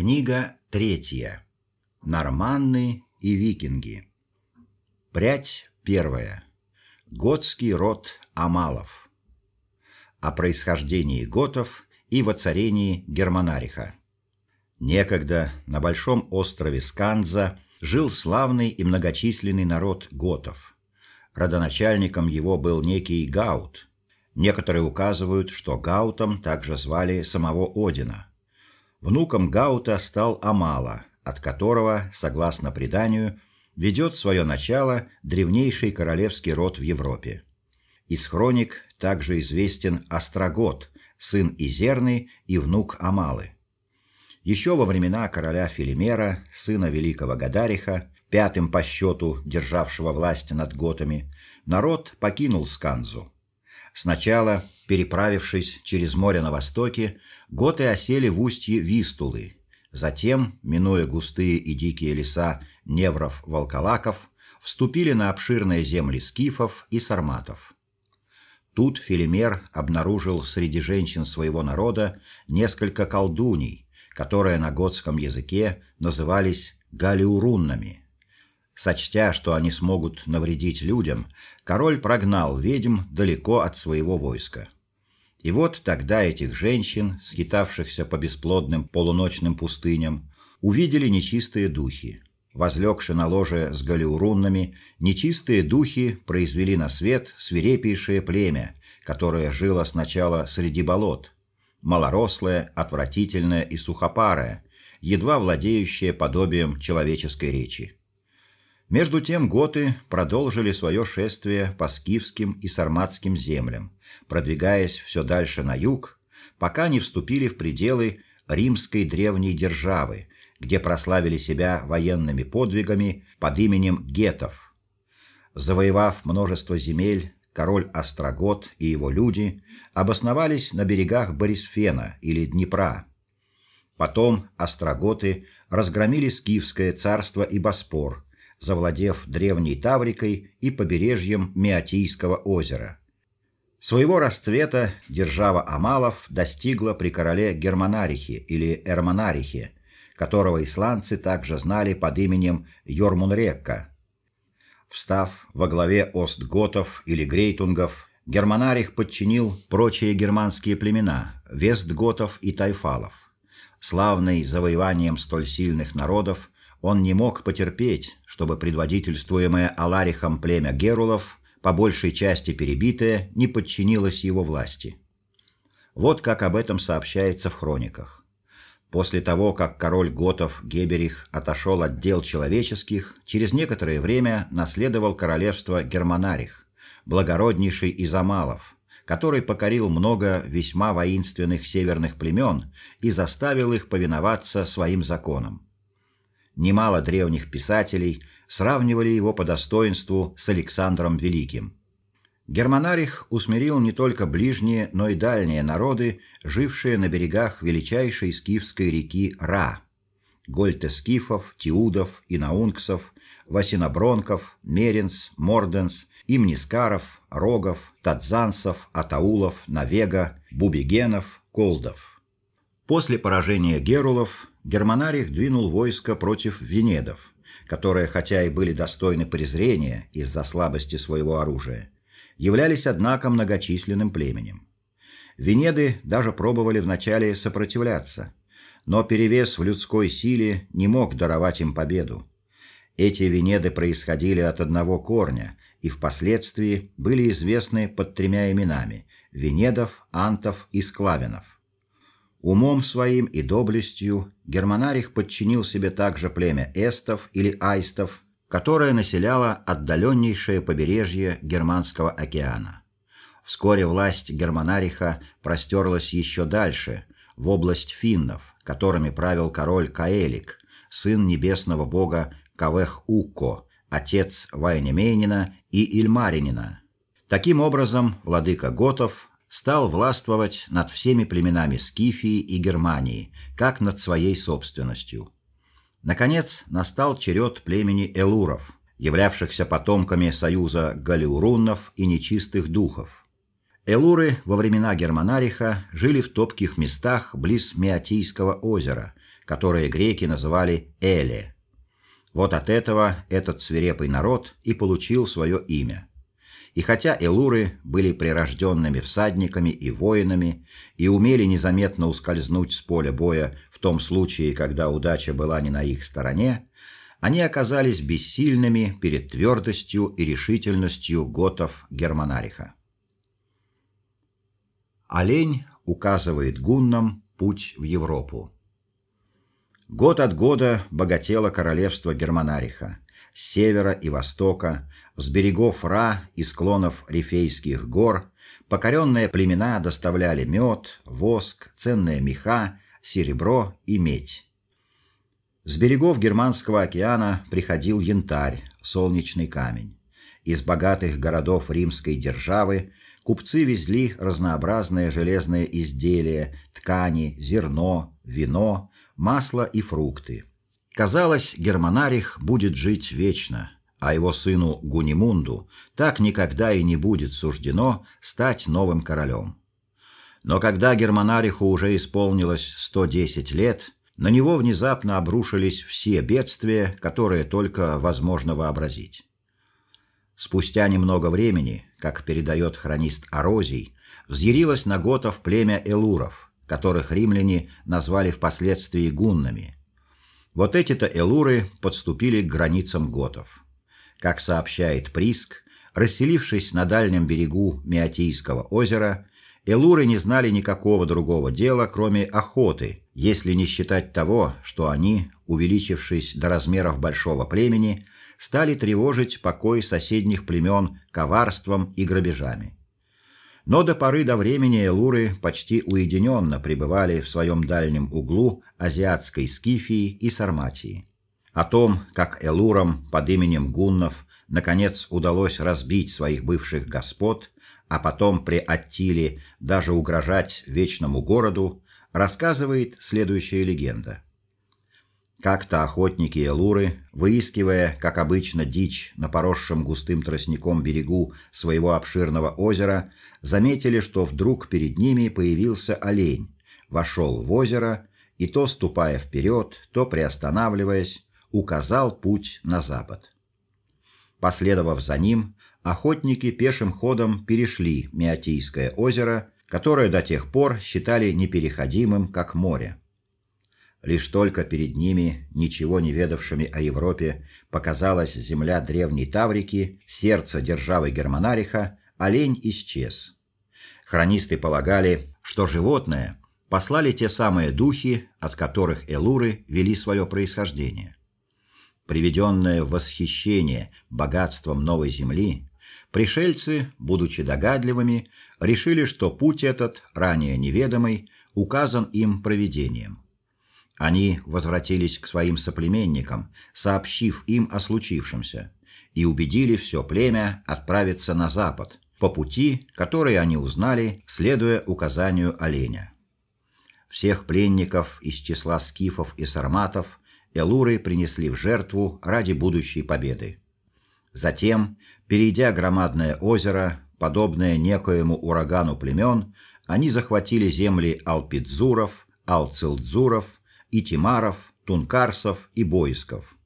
Книга третья. Норманны и викинги. Прядь первая. Готский род Амалов. О происхождении готов и воцарении Германариха. Некогда на большом острове Сканза жил славный и многочисленный народ готов. Родоначальником его был некий Гаут. Некоторые указывают, что Гаутом также звали самого Одина. Внуком Гаута стал Амала, от которого, согласно преданию, ведет свое начало древнейший королевский род в Европе. Из хроник также известен Острогот, сын Изерны и внук Амалы. Еще во времена короля Филимера, сына великого Гадариха, пятым по счету державшего власть над готами, народ покинул Сканзу. Сначала, переправившись через море на востоке, готы осели в устье Вистулы. Затем, минуя густые и дикие леса невров-волколаков, вступили на обширные земли скифов и сарматов. Тут Филимер обнаружил среди женщин своего народа несколько колдуней, которые на готском языке назывались галиуруннами. Сочтя, что они смогут навредить людям, король прогнал ведьм далеко от своего войска. И вот тогда этих женщин, скитавшихся по бесплодным полуночным пустыням, увидели нечистые духи. Возлегши на ложе с галиуруннами, нечистые духи произвели на свет свирепейшее племя, которое жило сначала среди болот, малорослое, отвратительное и сухопарое, едва владеющее подобием человеческой речи. Между тем готы продолжили свое шествие по скифским и сарматским землям, продвигаясь все дальше на юг, пока не вступили в пределы римской древней державы, где прославили себя военными подвигами под именем гетов. Завоевав множество земель, король Острогот и его люди обосновались на берегах Борисфена или Днепра. Потом остроготы разгромили скифское царство и Боспор, завладев древней Таврикой и побережьем Меотийского озера. Своего расцвета держава Амалов достигла при короле Германарихе или Эрмонарихе, которого исландцы также знали под именем Йормунрекка. Встав во главе остготов или грейтунгов, Германарих подчинил прочие германские племена вестготов и тайфалов. Славный завоеванием столь сильных народов, он не мог потерпеть, чтобы предводительствуемое Аларихом племя герулов, по большей части перебитое, не подчинилось его власти. Вот как об этом сообщается в хрониках. После того, как король готов Геберих отошел от дел человеческих, через некоторое время наследовал королевство Германарих, благороднейший из амалов, который покорил много весьма воинственных северных племен и заставил их повиноваться своим законам. Немало древних писателей сравнивали его по достоинству с Александром Великим. Германарих усмирил не только ближние, но и дальние народы, жившие на берегах величайшей скифской реки Ра. Гольтескифов, Тиудов, Инаунксов, Васинобронков, Меренс, Морденс, Имнискаров, Рогов, Тадзанцев, Атаулов, Навега, Бубигенов, Колдов. После поражения герулов Германарих двинул войско против венедов, которые, хотя и были достойны презрения из-за слабости своего оружия, являлись однако многочисленным племенем. Венеды даже пробовали вначале сопротивляться, но перевес в людской силе не мог даровать им победу. Эти венеды происходили от одного корня и впоследствии были известны под тремя именами: Венедов, Антов и Склавинов. Умом своим и доблестью Германарих подчинил себе также племя эстов или аистов, которое населяло отдаленнейшее побережье Германского океана. Вскоре власть Германариха простерлась еще дальше, в область финнов, которыми правил король Каэлик, сын небесного бога Кавех-Укко, отец Вайнемейнина и Ильмаринина. Таким образом, владыка готов стал властвовать над всеми племенами Скифии и Германии, как над своей собственностью. Наконец, настал черед племени элуров, являвшихся потомками союза галиуруннов и нечистых духов. Элуры во времена Германариха жили в топких местах близ Меотийского озера, которое греки называли Эле. Вот от этого этот свирепый народ и получил свое имя. И хотя элуры были прирожденными всадниками и воинами и умели незаметно ускользнуть с поля боя в том случае, когда удача была не на их стороне, они оказались бессильными перед твердостью и решительностью готов Германариха. Олень указывает гуннам путь в Европу. Год от года богатело королевство Германариха с севера и востока, с берегов Ра и склонов Рифейских гор покоренные племена доставляли мед, воск, ценные меха, серебро и медь. С берегов Германского океана приходил янтарь, солнечный камень. Из богатых городов римской державы купцы везли разнообразные железные изделия, ткани, зерно, вино, масло и фрукты. Казалось, Германарих будет жить вечно, а его сыну Гунимунду так никогда и не будет суждено стать новым королем. Но когда Германариху уже исполнилось 110 лет, на него внезапно обрушились все бедствия, которые только возможно вообразить. Спустя немного времени, как передает хронист Орозий, взъярилось на готов племя элуров – которых римляне назвали впоследствии гуннами. Вот эти-то элуры подступили к границам готов. Как сообщает Приск, расселившись на дальнем берегу Меотийского озера, элуры не знали никакого другого дела, кроме охоты, если не считать того, что они, увеличившись до размеров большого племени, стали тревожить покой соседних племен коварством и грабежами. Но до поры до времени элуры почти уединенно пребывали в своем дальнем углу азиатской Скифии и Сарматии. О том, как элурам под именем гуннов наконец удалось разбить своих бывших господ, а потом при Аттиле даже угрожать вечному городу, рассказывает следующая легенда. Как-то охотники Элуры, выискивая, как обычно, дичь на поросшем густым тростником берегу своего обширного озера, заметили, что вдруг перед ними появился олень, вошел в озеро и то ступая вперед, то приостанавливаясь, указал путь на запад. Последовав за ним, охотники пешим ходом перешли Меотийское озеро, которое до тех пор считали непереходимым, как море. Лишь только перед ними, ничего не ведавшими о Европе, показалась земля древней Таврики, сердце державы Германариха, олень исчез. Хронисты полагали, что животное послали те самые духи, от которых элуры вели свое происхождение. Приведенные в восхищение богатством новой земли, пришельцы, будучи догадливыми, решили, что путь этот, ранее неведомый, указан им провидением. Они возвратились к своим соплеменникам, сообщив им о случившемся, и убедили все племя отправиться на запад, по пути, который они узнали, следуя указанию оленя. Всех пленников из числа скифов и сарматов элуры принесли в жертву ради будущей победы. Затем, перейдя громадное озеро, подобное некоему урагану племен, они захватили земли алпидзуров, алцилдзуров, и Тимаров, Тункарсов и Боисков.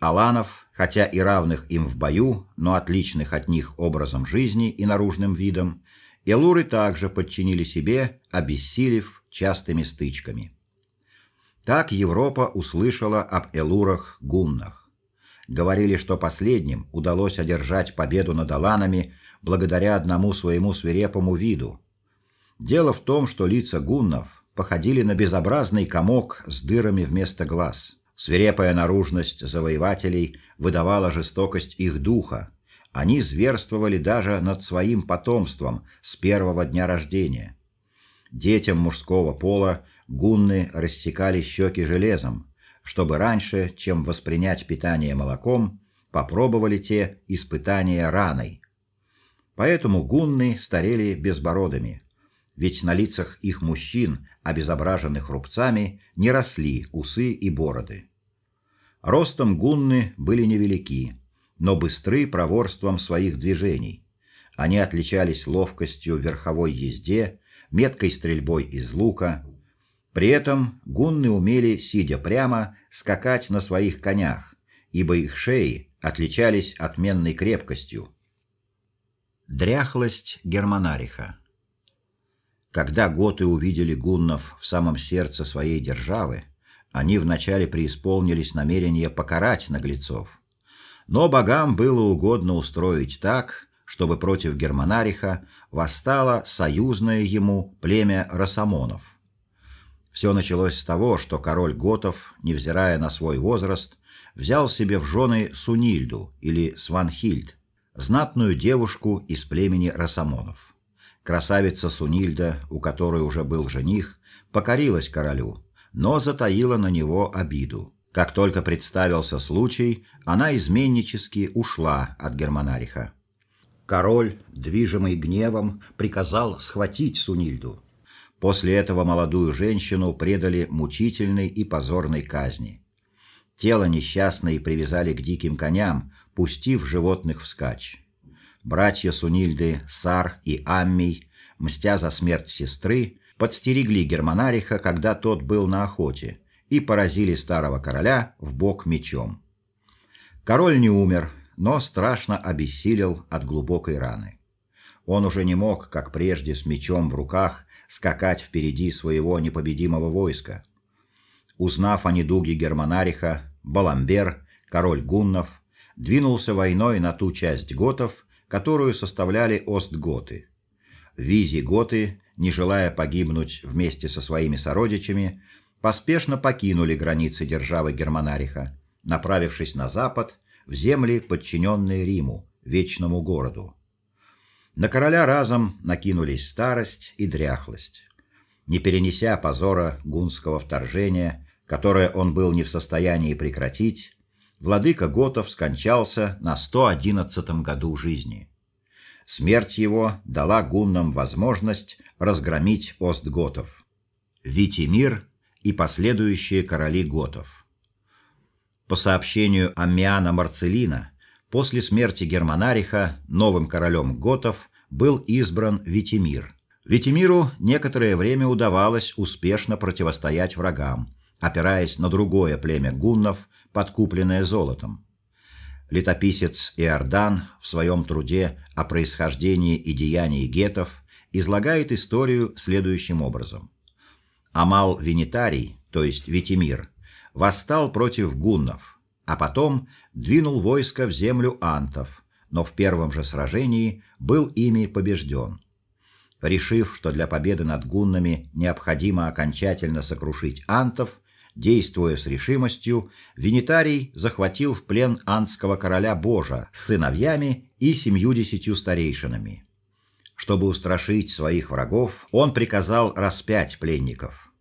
Аланов, хотя и равных им в бою, но отличных от них образом жизни и наружным видом, элуры также подчинили себе, обессилев частыми стычками. Так Европа услышала об элурах-гуннах. Говорили, что последним удалось одержать победу над аланами благодаря одному своему свирепому виду. Дело в том, что лица гуннов походили на безобразный комок с дырами вместо глаз. Свирепая наружность завоевателей выдавала жестокость их духа. Они зверствовали даже над своим потомством с первого дня рождения. Детям мужского пола гунны рассекали щеки железом, чтобы раньше, чем воспринять питание молоком, попробовали те испытания раной. Поэтому гунны старели безбородыми, ведь на лицах их мужчин, обезображенных рубцами, не росли усы и бороды. Ростом гунны были невелики, но быстры проворством своих движений. Они отличались ловкостью в верховой езде, меткой стрельбой из лука. При этом гунны умели, сидя прямо, скакать на своих конях, ибо их шеи отличались отменной крепкостью. Дряхлость Германариха Когда готы увидели гуннов в самом сердце своей державы, они вначале преисполнились намерения покарать наглецов. Но богам было угодно устроить так, чтобы против Германариха восстало союзное ему племя Росомонов. Все началось с того, что король готов, невзирая на свой возраст, взял себе в жены Сунильду или Сванхильд, знатную девушку из племени Росомонов. Красавица Сунильда, у которой уже был жених, покорилась королю, но затаила на него обиду. Как только представился случай, она изменнически ушла от Германариха. Король, движимый гневом, приказал схватить Сунильду. После этого молодую женщину предали мучительной и позорной казни. Тело несчастной привязали к диким коням, пустив животных вскачь. Братья Сунильды, Сар и Аммий, мстя за смерть сестры, подстерегли Германариха, когда тот был на охоте, и поразили старого короля в бок мечом. Король не умер, но страшно обессилел от глубокой раны. Он уже не мог, как прежде, с мечом в руках скакать впереди своего непобедимого войска. Узнав о недуге Германариха, Баламбер, король гуннов, двинулся войной на ту часть готов, которую составляли остготы. Визиготы, не желая погибнуть вместе со своими сородичами, поспешно покинули границы державы Германариха, направившись на запад, в земли, подчиненные Риму, вечному городу. На короля разом накинулись старость и дряхлость. Не перенеся позора гунского вторжения, которое он был не в состоянии прекратить, владыка готов скончался на 111 году жизни. Смерть его дала гуннам возможность разгромить остготов. Витимир и последующие короли готов. По сообщению Аммиана Марцелина, После смерти Германариха новым королем готов был избран Витимир. Витимиру некоторое время удавалось успешно противостоять врагам, опираясь на другое племя гуннов, подкупленное золотом. Летописец Иордан в своем труде о происхождении и деянии гетов излагает историю следующим образом. Амал Винитарий, то есть Витимир, восстал против гуннов, а потом двинул войско в землю антов, но в первом же сражении был ими побежден. Решив, что для победы над гуннами необходимо окончательно сокрушить антов, действуя с решимостью, Винитарий захватил в плен антского короля Божа с сыновьями и семьюдесятью старейшинами. Чтобы устрашить своих врагов, он приказал распять пленников.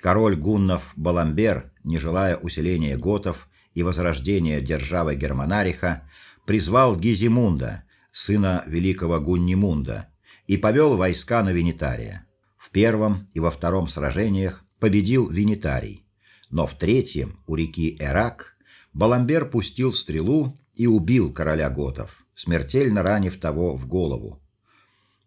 Король гуннов Баламбер, не желая усиления готов, и возрождения державы Германариха, призвал Гизимунда, сына великого Гуннимунда, и повел войска на Винитария. В первом и во втором сражениях победил Винитарий, но в третьем, у реки Эрак, Баламбер пустил стрелу и убил короля готов, смертельно ранив того в голову.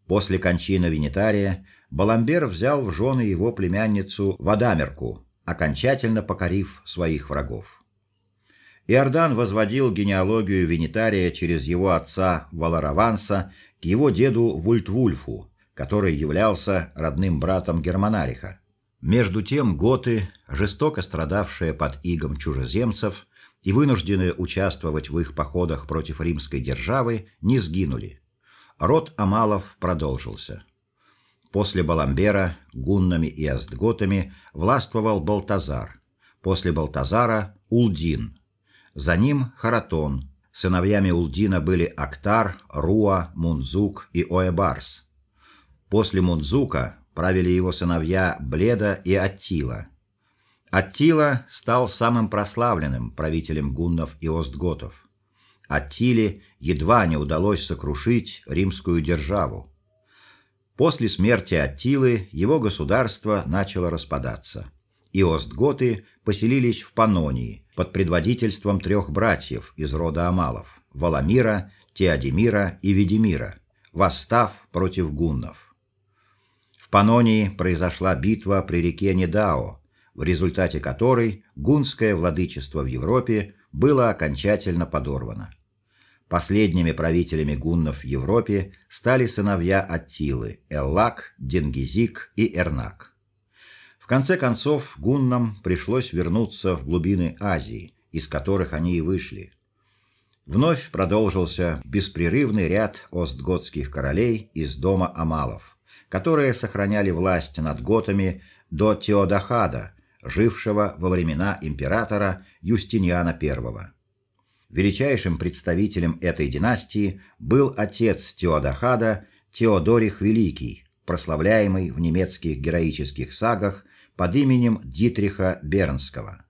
После кончины Винитария Баламбер взял в жены его племянницу Вадамерку, окончательно покорив своих врагов. Иордан возводил генеалогию Винитария через его отца Валараванса к его деду Вультвульфу, который являлся родным братом Германариха. Между тем готы, жестоко страдавшие под игом чужеземцев и вынужденные участвовать в их походах против римской державы, не сгинули. Род Амалов продолжился. После Баламбера гуннами и остготами властвовал Балтазар. После Балтазара Улдин, за ним Харатон. Сыновьями Улдина были Актар, Руа, Мунзук и Оэбарс. После Мунзука правили его сыновья Бледа и Аттила. Аттила стал самым прославленным правителем гуннов и остготов. Аттиле едва не удалось сокрушить римскую державу. После смерти Аттилы его государство начало распадаться, и остготы поселились в Панонии под предводительством трех братьев из рода Амалов: Валамира, Теодемира и Видимира, восстав против гуннов. В Панонии произошла битва при реке Недао, в результате которой гунское владычество в Европе было окончательно подорвано. Последними правителями гуннов в Европе стали сыновья Аттилы: Эллак, Денгизик и Эрнак. В конце концов гуннам пришлось вернуться в глубины Азии, из которых они и вышли. Вновь продолжился беспрерывный ряд остготских королей из дома Амалов, которые сохраняли власть над готами до Теодахада, жившего во времена императора Юстиниана I. Величайшим представителем этой династии был отец Теодахада Теодорих Великий, прославляемый в немецких героических сагах под именем Дитриха Бернского.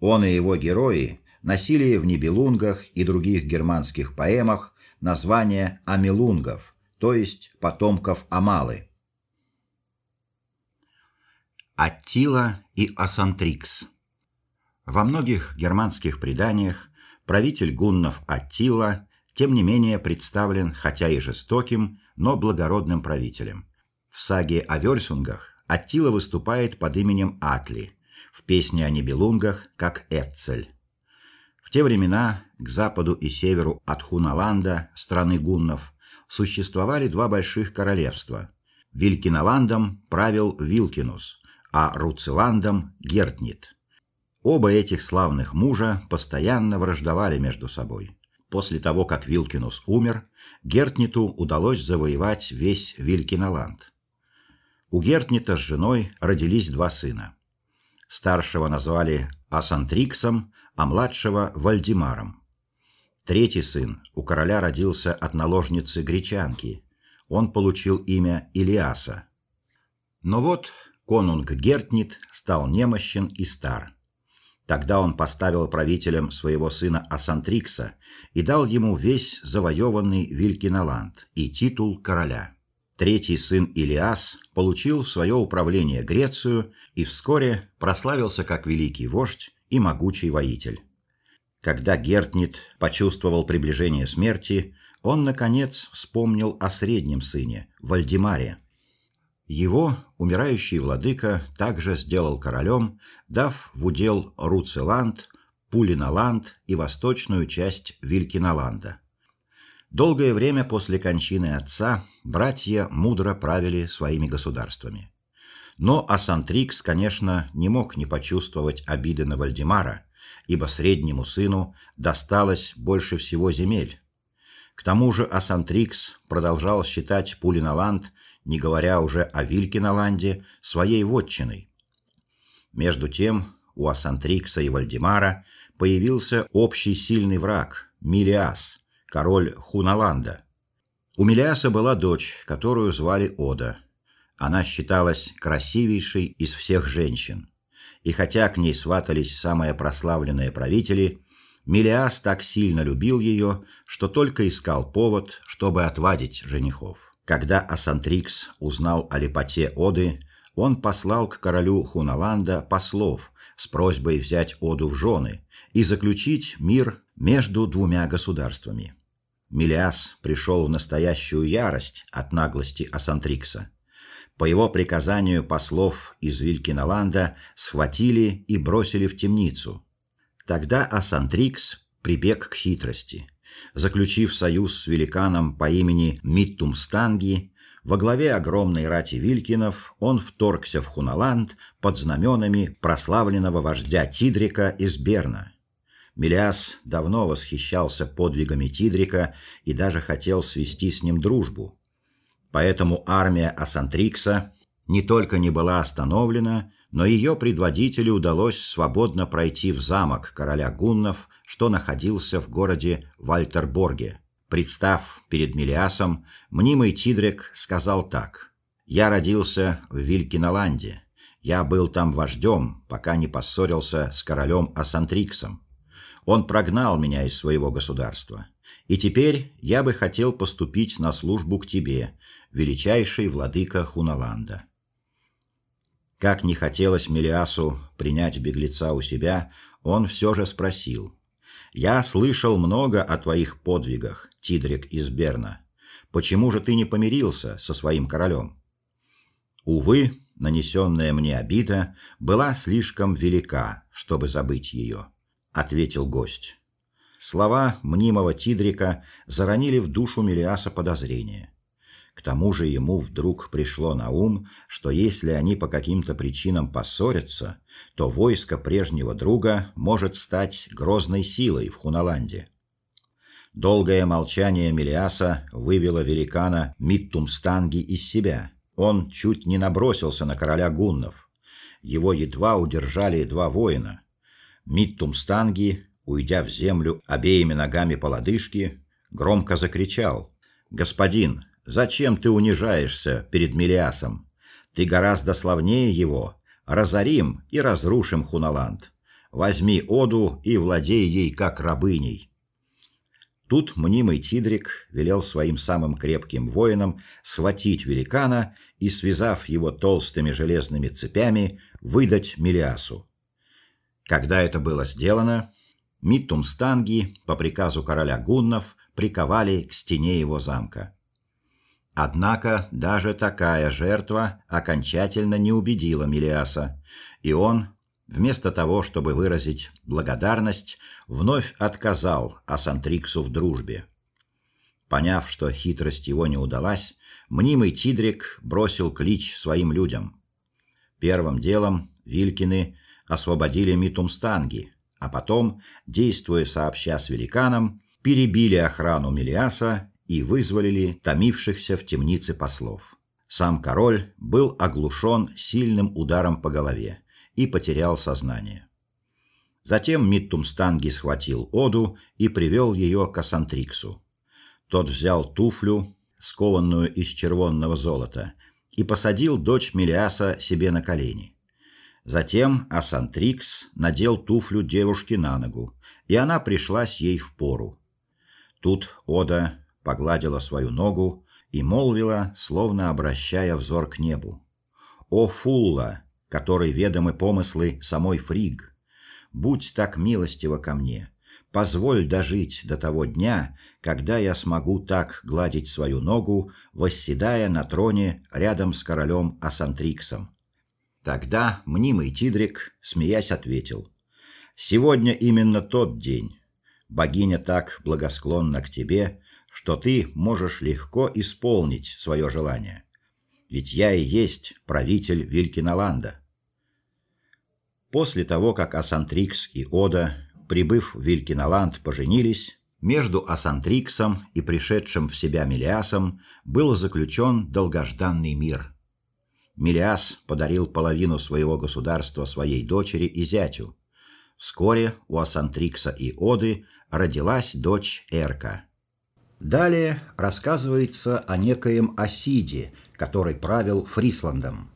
Он и его герои носили в Нибелунгах и других германских поэмах название амилунгов, то есть потомков Амалы. Аттила и Асантрикс. Во многих германских преданиях правитель гуннов Аттила тем не менее представлен хотя и жестоким, но благородным правителем. В саге о Вёрсунгах Аттила выступает под именем Атли, в песне о Нибелунгах как Эцель. В те времена к западу и северу от Хуналанда, страны гуннов, существовали два больших королевства. Вилькиналандом правил Вилкинус, а Руциландом Гертнит. Оба этих славных мужа постоянно враждовали между собой. После того, как Вилкинус умер, Гертниту удалось завоевать весь Вилькиналанд. У Гертнита с женой родились два сына. Старшего назвали Асантриксом, а младшего Вальдимаром. Третий сын у короля родился от наложницы гречанки. Он получил имя Илиаса. Но вот конунг Гертнит стал немощен и стар. Тогда он поставил правителем своего сына Асантрикса и дал ему весь завоеванный Вилькиналанд и титул короля. Третий сын Илиас получил в свое управление Грецию и вскоре прославился как великий вождь и могучий воитель. Когда Гертнит почувствовал приближение смерти, он наконец вспомнил о среднем сыне Вальдемаре, его умирающий владыка также сделал королем, дав в удел Руцеланд, Пулиналанд и восточную часть Вилькиналанда. Долгое время после кончины отца братья мудро правили своими государствами. Но Асантрикс, конечно, не мог не почувствовать обиды на Вальдемара, ибо среднему сыну досталось больше всего земель. К тому же Асантрикс продолжал считать Пулиналанд не говоря уже о Вилькиналанде, своей вотчиной. Между тем, у Асантрикса и Вальдемара появился общий сильный враг Милиас, король Хуналанда. У Милиаса была дочь, которую звали Ода. Она считалась красивейшей из всех женщин. И хотя к ней сватались самые прославленные правители, Милиас так сильно любил ее, что только искал повод, чтобы отвадить женихов. Когда Асантрикс узнал о лепоте Оды, он послал к королю Хуналанда послов с просьбой взять Оду в жены и заключить мир между двумя государствами. Милиас пришел в настоящую ярость от наглости Асантрикса. По его приказанию послов из Вилькиналанда схватили и бросили в темницу. Тогда Асантрикс прибег к хитрости заключив союз с великаном по имени Миттумстанги, во главе огромной рати Вилькинов он вторгся в Хуналанд под знаменами прославленного вождя Тидрика из Берна. Милиас давно восхищался подвигами Тидрика и даже хотел свести с ним дружбу. Поэтому армия Асантрикса не только не была остановлена, но ее предводителю удалось свободно пройти в замок короля гуннов что находился в городе Вальтерборге. Представ перед Милиасом, мнимый Тидрик сказал так: "Я родился в Вилькиналанде. Я был там вождем, пока не поссорился с королем Асантриксом. Он прогнал меня из своего государства. И теперь я бы хотел поступить на службу к тебе, величайший владыка Хуналанда". Как не хотелось Милиасу принять беглеца у себя, он все же спросил: я слышал много о твоих подвигах, Тидрик из Берна. Почему же ты не помирился со своим королем?» Увы, нанесенная мне обида была слишком велика, чтобы забыть ее», — ответил гость. Слова мнимого Тидрика заронили в душу Мелиаса подозрение. К тому же ему вдруг пришло на ум, что если они по каким-то причинам поссорятся, то войско прежнего друга может стать грозной силой в Хуналанде. Долгое молчание Мелиаса вывело великана Миттумстанги из себя. Он чуть не набросился на короля гуннов. Его едва удержали два воина. Миттумстанги, уйдя в землю обеими ногами по лодыжке, громко закричал: "Господин, Зачем ты унижаешься перед Мелиасом? Ты гораздо славнее его. Разорим и разрушим Хуналанд. Возьми Оду и владей ей как рабыней. Тут мнимый Тидрик велел своим самым крепким воинам схватить великана и, связав его толстыми железными цепями, выдать Мелиасу. Когда это было сделано, Миттумстанги по приказу короля гуннов приковали к стене его замка. Однако даже такая жертва окончательно не убедила Милиаса, и он, вместо того, чтобы выразить благодарность, вновь отказал Асантриксу в дружбе. Поняв, что хитрость его не удалась, мнимый Тидрик бросил клич своим людям. Первым делом Вилькины освободили Митумстанги, а потом, действуя сообща с великаном, перебили охрану Милиаса и вызволили томившихся в темнице послов. Сам король был оглушен сильным ударом по голове и потерял сознание. Затем Миттумстанги схватил Оду и привел ее к Асантриксу. Тот взял туфлю, скованную из червонного золота, и посадил дочь Мелиаса себе на колени. Затем Асантрикс надел туфлю девушке на ногу, и она пришлась ей в пору. Тут Ода погладила свою ногу и молвила, словно обращая взор к небу: "О Фулла, которой ведомы помыслы самой Фриг, будь так милостива ко мне, позволь дожить до того дня, когда я смогу так гладить свою ногу, восседая на троне рядом с королем Асантриксом". Тогда мнимый Тидрик, смеясь, ответил: "Сегодня именно тот день. Богиня так благосклонна к тебе, что ты можешь легко исполнить свое желание. Ведь я и есть правитель Вилькиналанда. После того, как Асантрикс и Ода, прибыв в Вилькиналанд, поженились, между Асантриксом и пришедшим в себя Мелиасом был заключен долгожданный мир. Мелиас подарил половину своего государства своей дочери и зятю. Вскоре у Асантрикса и Оды родилась дочь Эрка. Далее рассказывается о некоем Асиде, который правил Фрисландом.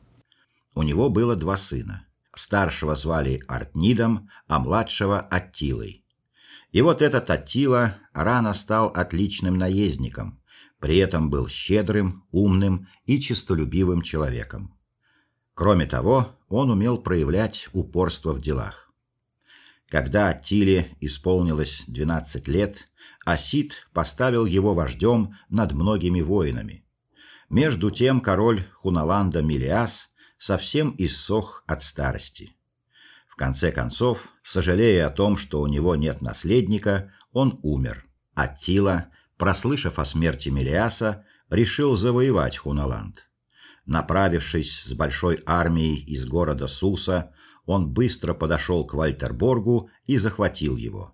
У него было два сына. Старшего звали Артнидом, а младшего Аттилой. И вот этот Аттила рано стал отличным наездником, при этом был щедрым, умным и честолюбивым человеком. Кроме того, он умел проявлять упорство в делах. Когда Аттиле исполнилось 12 лет, Асид поставил его вождем над многими воинами. Между тем король Хуналанда Милиас совсем иссох от старости. В конце концов, сожалея о том, что у него нет наследника, он умер. Аттила, прослышав о смерти Милиаса, решил завоевать Хуналанд. Направившись с большой армией из города Суса, он быстро подошел к Вальтерборгу и захватил его.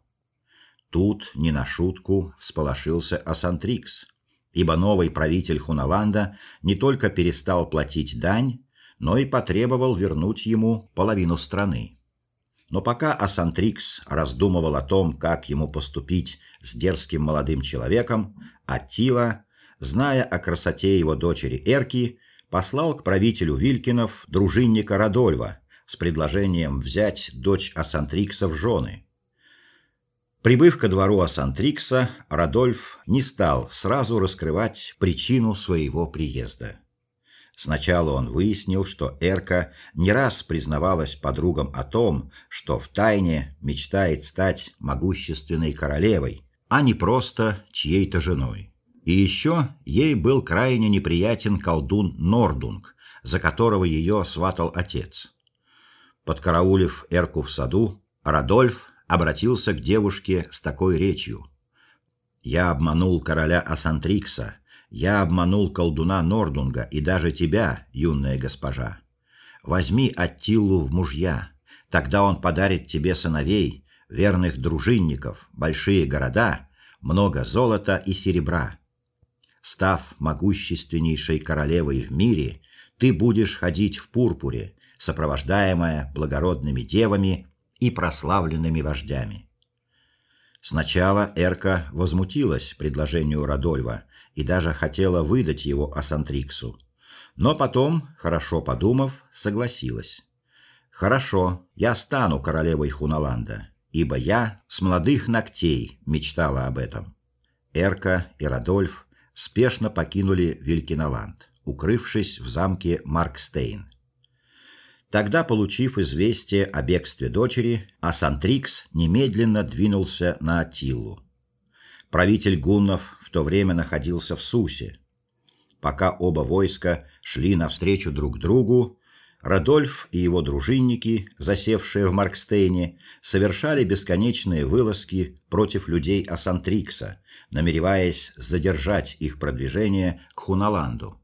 Тут не на шутку всполошился Асантрикс, ибо новый правитель Хуналанда не только перестал платить дань, но и потребовал вернуть ему половину страны. Но пока Асантрикс раздумывал о том, как ему поступить с дерзким молодым человеком, Аттила, зная о красоте его дочери Эрки, послал к правителю Вилькинов дружинника Радольва с предложением взять дочь Асантрикса в жены. Прибыв ко двору Асантрикса, Радольф не стал сразу раскрывать причину своего приезда. Сначала он выяснил, что Эрка не раз признавалась подругам о том, что в тайне мечтает стать могущественной королевой, а не просто чьей-то женой. И еще ей был крайне неприятен колдун Нордунг, за которого ее сватал отец. Подкараулив Эрку в саду, Радольф обратился к девушке с такой речью: "Я обманул короля Асантрикса, я обманул колдуна Нордунга и даже тебя, юная госпожа. Возьми Аттилу в мужья, тогда он подарит тебе сыновей, верных дружинников, большие города, много золота и серебра. Став могущественнейшей королевой в мире, ты будешь ходить в пурпуре, сопровождаемая благородными девами и прославленными вождями. Сначала Эрка возмутилась предложению Радольва и даже хотела выдать его Асантриксу. Но потом, хорошо подумав, согласилась. Хорошо, я стану королевой Хуналанда, ибо я с молодых ногтей мечтала об этом. Эрка и Радольф спешно покинули Вилькиналанд, укрывшись в замке Маркстейн. Тогда, получив известие о бегстве дочери, Асантрикс немедленно двинулся на Атилу. Правитель гуннов в то время находился в Сусе. Пока оба войска шли навстречу друг другу, Радольф и его дружинники, засевшие в Маркстейне, совершали бесконечные вылазки против людей Асантрикса, намереваясь задержать их продвижение к Хуналанду.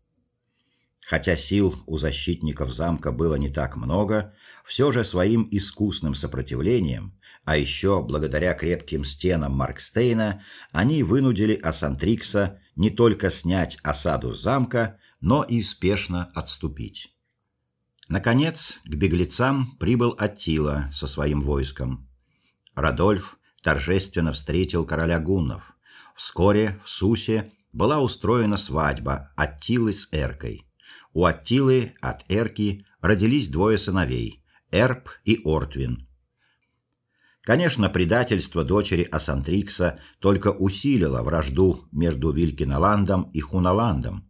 Хотя сил у защитников замка было не так много, все же своим искусным сопротивлением, а еще благодаря крепким стенам Маркстейна, они вынудили Асантрикса не только снять осаду замка, но и спешно отступить. Наконец, к беглецам прибыл Аттила со своим войском. Радольф торжественно встретил короля гуннов. Вскоре в Сусе была устроена свадьба Аттилы с Эркой. У Аттилы от Эрки родились двое сыновей Эрп и Ортвин. Конечно, предательство дочери Асантрикса только усилило вражду между Вилькиналандом и Хуналандом.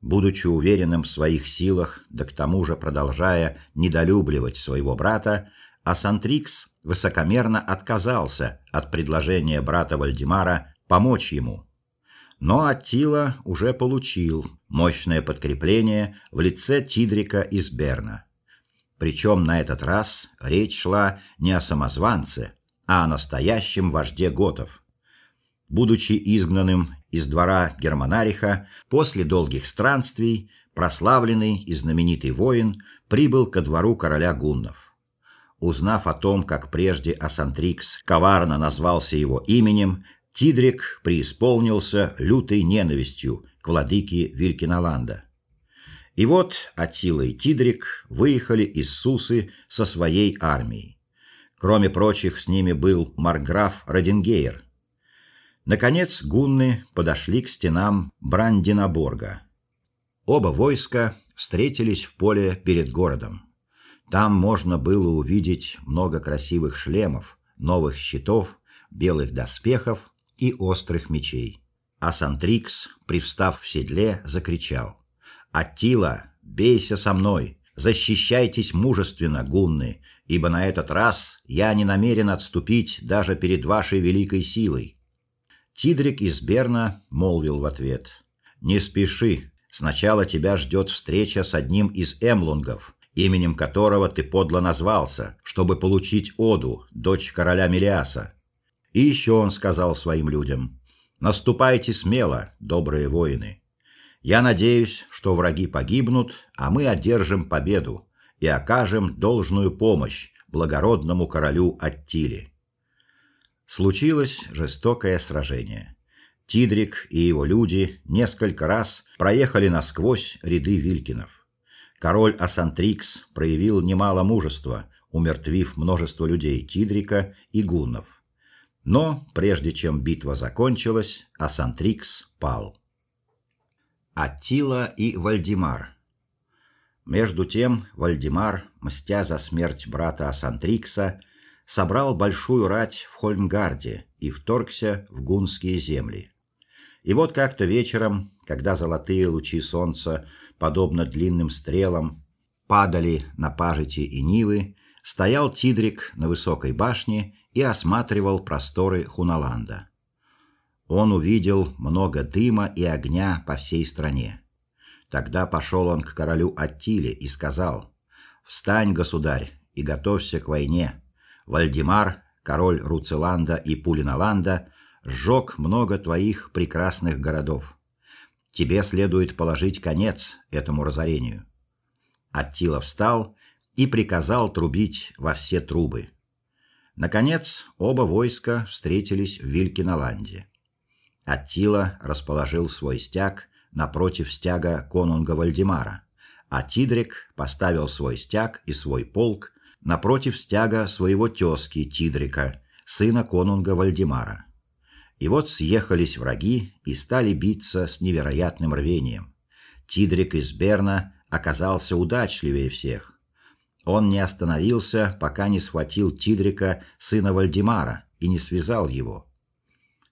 Будучи уверенным в своих силах, да к тому же продолжая недолюбливать своего брата, Асантрикс высокомерно отказался от предложения брата Вальдемара помочь ему. Но Аттила уже получил мощное подкрепление в лице Тидрика из Берна. Причем на этот раз речь шла не о самозванце, а о настоящем вожде готов. Будучи изгнанным из двора Германариха, после долгих странствий прославленный и знаменитый воин прибыл ко двору короля гуннов. Узнав о том, как прежде Асантрикс коварно назвался его именем, Тидрик преисполнился лютой ненавистью к владыке Вилькиналанда. И вот Атила и Тидрик выехали из Сусы со своей армией. Кроме прочих, с ними был марграф Радингейр. Наконец гунны подошли к стенам Брандинаборга. Оба войска встретились в поле перед городом. Там можно было увидеть много красивых шлемов, новых щитов, белых доспехов и острых мечей. А Сантрикс, привстав в седле, закричал: "Аттила, бейся со мной, защищайтесь мужественно, гунны, ибо на этот раз я не намерен отступить даже перед вашей великой силой". Тидрик из Берна молвил в ответ: "Не спеши, сначала тебя ждет встреча с одним из эмлунгов, именем которого ты подло назвался, чтобы получить Оду, дочь короля Мелиаса. И еще он сказал своим людям: "Наступайте смело, добрые воины. Я надеюсь, что враги погибнут, а мы одержим победу и окажем должную помощь благородному королю Аттиле". Случилось жестокое сражение. Тидрик и его люди несколько раз проехали насквозь ряды вилькинов. Король Асантрикс проявил немало мужества, умертвив множество людей Тидрика и гуннов. Но прежде чем битва закончилась, Асантрикс пал. Аттила и Вальдемар. Между тем Вальдемар, мстя за смерть брата Асантрикса, собрал большую рать в Хольмгарде и вторгся в гунские земли. И вот как-то вечером, когда золотые лучи солнца, подобно длинным стрелам, падали на пажити и нивы, стоял Тидрик на высокой башне и осматривал просторы Хуналанда. Он увидел много дыма и огня по всей стране. Тогда пошел он к королю Аттиле и сказал: "Встань, государь, и готовься к войне. Вальдемар, король Руцеланда и Пулиналанда, сжег много твоих прекрасных городов. Тебе следует положить конец этому разорению". Аттила встал и приказал трубить во все трубы. Наконец, оба войска встретились в Вилькиналанде. Аттила расположил свой стяг напротив стяга конунга Вальдемара, а Тидрик поставил свой стяг и свой полк напротив стяга своего тезки Тидрика, сына конунга Вальдемара. И вот съехались враги и стали биться с невероятным рвением. Тидрик из Берна оказался удачливее всех. Он не остановился, пока не схватил Тидрика, сына Вальдемара, и не связал его.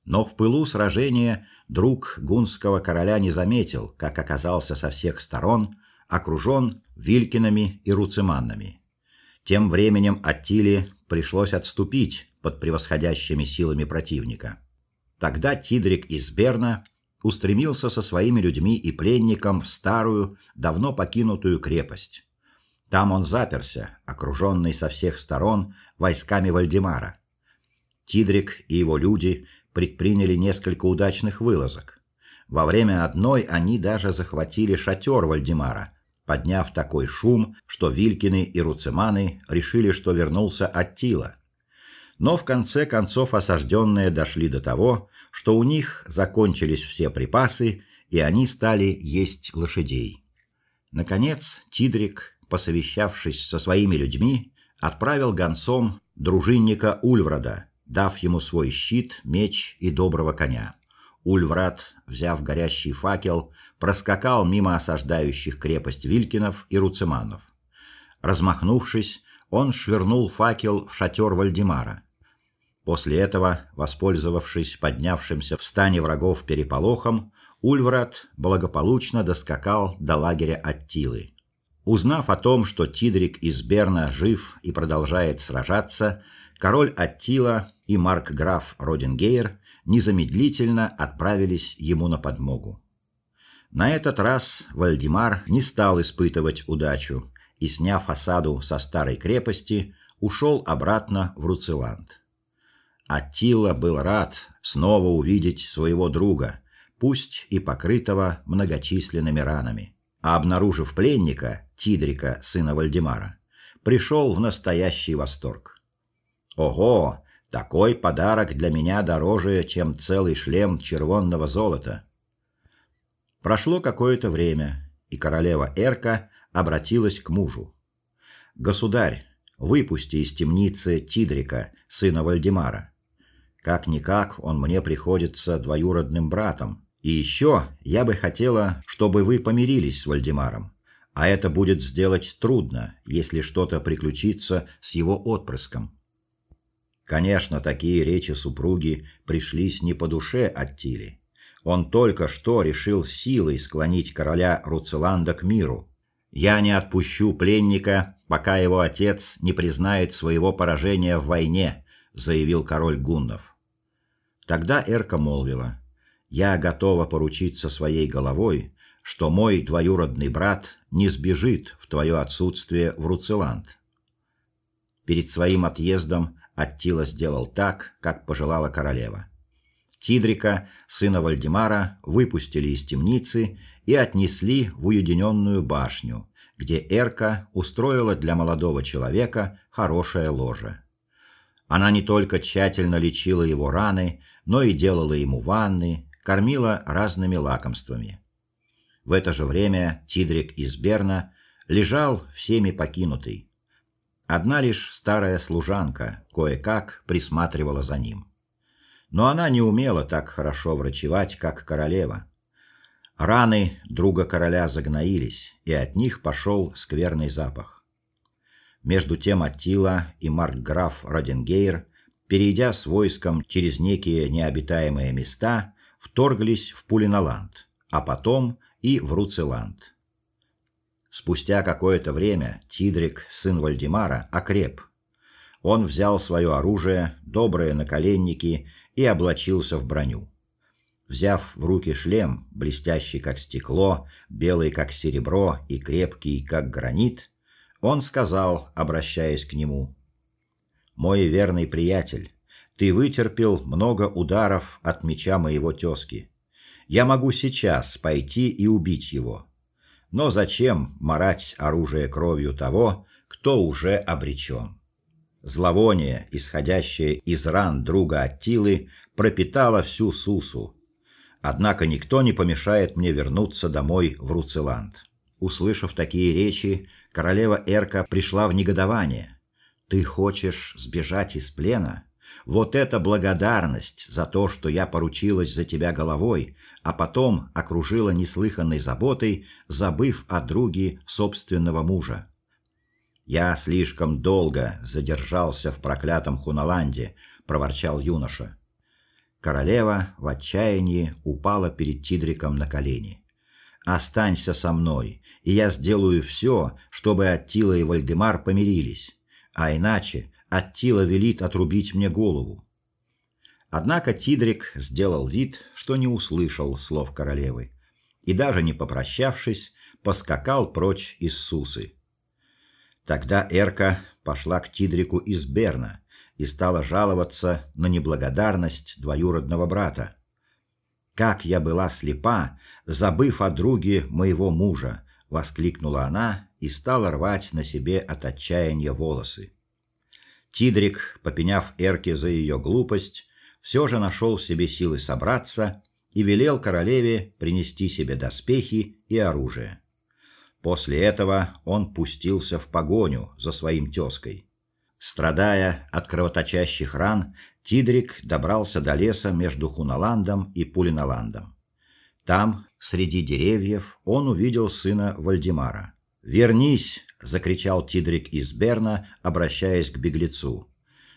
Но в пылу сражения друг гунского короля не заметил, как оказался со всех сторон окружен вилькинами и руциманнами. Тем временем Аттиле пришлось отступить под превосходящими силами противника. Тогда Тидрик из Берна устремился со своими людьми и пленником в старую, давно покинутую крепость. Там он заперся, окруженный со всех сторон войсками Вальдемара. Тидрик и его люди предприняли несколько удачных вылазок. Во время одной они даже захватили шатер Вальдемара, подняв такой шум, что Вилькины и Руцеманы решили, что вернулся Аттила. Но в конце концов осажденные дошли до того, что у них закончились все припасы, и они стали есть лошадей. Наконец, Тидрик, посовещавшись со своими людьми, отправил гонцом дружинника Ульврада, дав ему свой щит, меч и доброго коня. Ульврат, взяв горящий факел, проскакал мимо осаждающих крепость Вилькинов и Руцеманов. Размахнувшись, он швырнул факел в шатер Вальдемара. После этого, воспользовавшись поднявшимся в стане врагов переполохом, Ульврат благополучно доскакал до лагеря Аттилы. Узнав о том, что Тидрик из Берна жив и продолжает сражаться, король Аттила и маркграф Родингейр незамедлительно отправились ему на подмогу. На этот раз Вальдемар не стал испытывать удачу и, сняв осаду со старой крепости, ушел обратно в Руцеланд. Аттила был рад снова увидеть своего друга, пусть и покрытого многочисленными ранами. А обнаружив пленника, Тидрика, сына Вальдемара, пришел в настоящий восторг. Ого, такой подарок для меня дороже, чем целый шлем червонного золота. Прошло какое-то время, и королева Эрка обратилась к мужу. Государь, выпусти из темницы Тидрика, сына Вальдемара. Как никак он мне приходится двоюродным братом. И еще я бы хотела, чтобы вы помирились с Вальдемаром. А это будет сделать трудно, если что-то приключится с его отпрыском. Конечно, такие речи супруги пришлись не по душе Аттиле. Он только что решил силой склонить короля Руцеланда к миру. Я не отпущу пленника, пока его отец не признает своего поражения в войне, заявил король гуннов. Тогда Эрка молвила: "Я готова поручиться своей головой, что мой двоюродный брат не сбежит в твое отсутствие в Руцеланд". Перед своим отъездом Аттила сделал так, как пожелала королева. Тидрика, сына Вальдемара, выпустили из темницы и отнесли в уединенную башню, где Эрка устроила для молодого человека хорошее ложе. Она не только тщательно лечила его раны, но и делала ему ванны, кормила разными лакомствами. В это же время Тидрик из Берна лежал всеми покинутый, Одна лишь старая служанка кое-как присматривала за ним. Но она не умела так хорошо врачевать, как королева. Раны друга короля загноились, и от них пошел скверный запах. Между тем Аттила и маркграф Роденгейр, перейдя с войском через некие необитаемые места, вторглись в Пулиналанд, а потом и в Руцеланд. Спустя какое-то время Тидрик, сын Вальдемара, окреп. Он взял свое оружие, добрые наколенники и облачился в броню. Взяв в руки шлем, блестящий как стекло, белый как серебро и крепкий как гранит, он сказал, обращаясь к нему: "Мой верный приятель, ты вытерпел много ударов от меча моего тезки. Я могу сейчас пойти и убить его. Но зачем марать оружие кровью того, кто уже обречен? Зловоние, исходящее из ран друга Аттилы, пропитало всю Сусу. Однако никто не помешает мне вернуться домой в Руцеланд. Услышав такие речи, королева Эрка пришла в негодование. Ты хочешь сбежать из плена? Вот это благодарность за то, что я поручилась за тебя головой, а потом окружила неслыханной заботой, забыв о друге собственного мужа. Я слишком долго задержался в проклятом Хуналанде, проворчал юноша. Королева в отчаянии упала перед Тидриком на колени. Останься со мной, и я сделаю все, чтобы Аттила и Вальдемар помирились, а иначе Аттила велит отрубить мне голову. Однако Тидрик сделал вид, что не услышал слов королевы, и даже не попрощавшись, поскакал прочь из Сусы. Тогда Эрка пошла к Тидрику из Берна и стала жаловаться на неблагодарность двоюродного брата. Как я была слепа, забыв о друге моего мужа, воскликнула она и стала рвать на себе от отчаяния волосы. Тидрик, попеняв Эрке за ее глупость, все же нашел в себе силы собраться и велел королеве принести себе доспехи и оружие. После этого он пустился в погоню за своим тёской. Страдая от кровоточащих ран, Тидрик добрался до леса между Хуналандом и Пулиналандом. Там, среди деревьев, он увидел сына Вальдемара. "Вернись!" Закричал Тидрик из Берна, обращаясь к беглецу.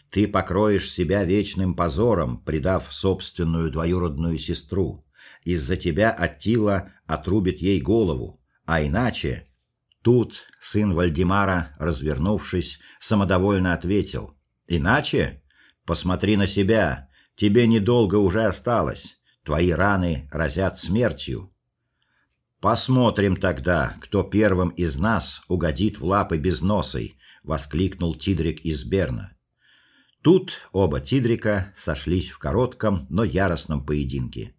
Ты покроешь себя вечным позором, предав собственную двоюродную сестру. Из-за тебя Аттила отрубит ей голову, а иначе Тут сын Вальдемара, развернувшись, самодовольно ответил: "Иначе? Посмотри на себя, тебе недолго уже осталось. Твои раны разят смертью. Посмотрим тогда, кто первым из нас угодит в лапы безносой", воскликнул Тидрик из Берна. Тут оба Тидрика сошлись в коротком, но яростном поединке.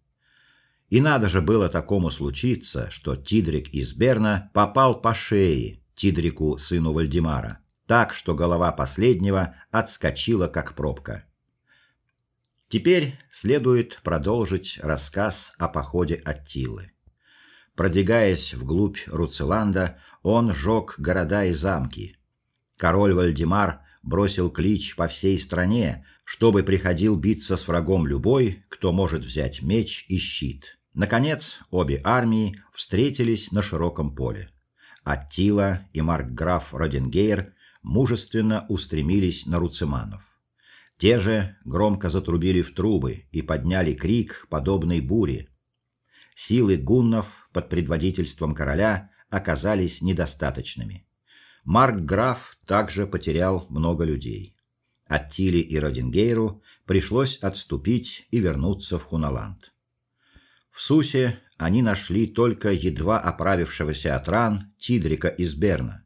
И надо же было такому случиться, что Тидрик из Берна попал по шее Тидрику сыну Вальдемара, так что голова последнего отскочила как пробка. Теперь следует продолжить рассказ о походе Аттилы. Продвигаясь вглубь Руцеланда, он сжег города и замки. Король Вальдемар бросил клич по всей стране, чтобы приходил биться с врагом любой, кто может взять меч и щит. Наконец, обе армии встретились на широком поле. Аттила и маркграф Роденгейр мужественно устремились на руцеманов. Те же громко затрубили в трубы и подняли крик, подобный буре. Силы гуннов под предводительством короля оказались недостаточными. Маркграф также потерял много людей. Аттиле и Роденгейру пришлось отступить и вернуться в Хуналанд. В Сусе они нашли только едва оправившегося от ран Тидрика из Берна.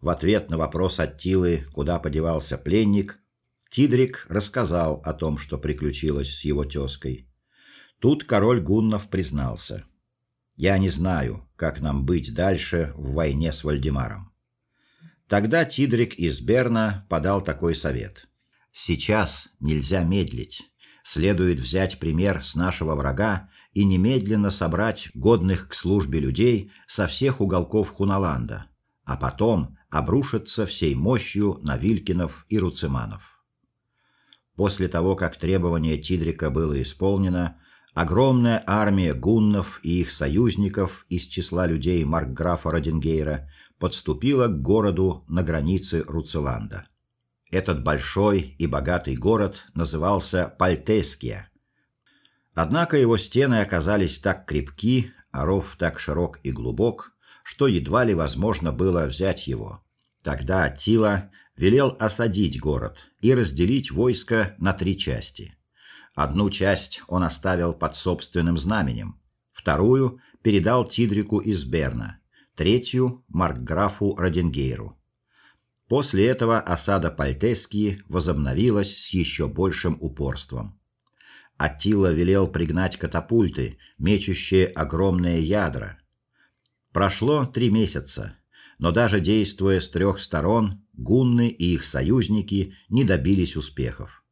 В ответ на вопрос Аттилы, куда подевался пленник, Тидрик рассказал о том, что приключилось с его тёской. Тут король гуннов признался: "Я не знаю, как нам быть дальше в войне с Вальдемаром". Тогда Тидрик из Берна подал такой совет: "Сейчас нельзя медлить. Следует взять пример с нашего врага и немедленно собрать годных к службе людей со всех уголков Хуналанда, а потом обрушиться всей мощью на Вилькинов и Руцеманов. После того, как требование Тидрика было исполнено, огромная армия гуннов и их союзников из числа людей маркграфа Роденгейра подступила к городу на границе Руцеланда. Этот большой и богатый город назывался Пальтеския, Однако его стены оказались так крепки, а ров так широк и глубок, что едва ли возможно было взять его. Тогда Аттила велел осадить город и разделить войско на три части. Одну часть он оставил под собственным знаменем, вторую передал Тидрику из Берна, третью маркграфу Роденгейру. После этого осада Пальтески возобновилась с еще большим упорством. Аттила велел пригнать катапульты, мечущие огромные ядра. Прошло три месяца, но даже действуя с трех сторон, гунны и их союзники не добились успехов.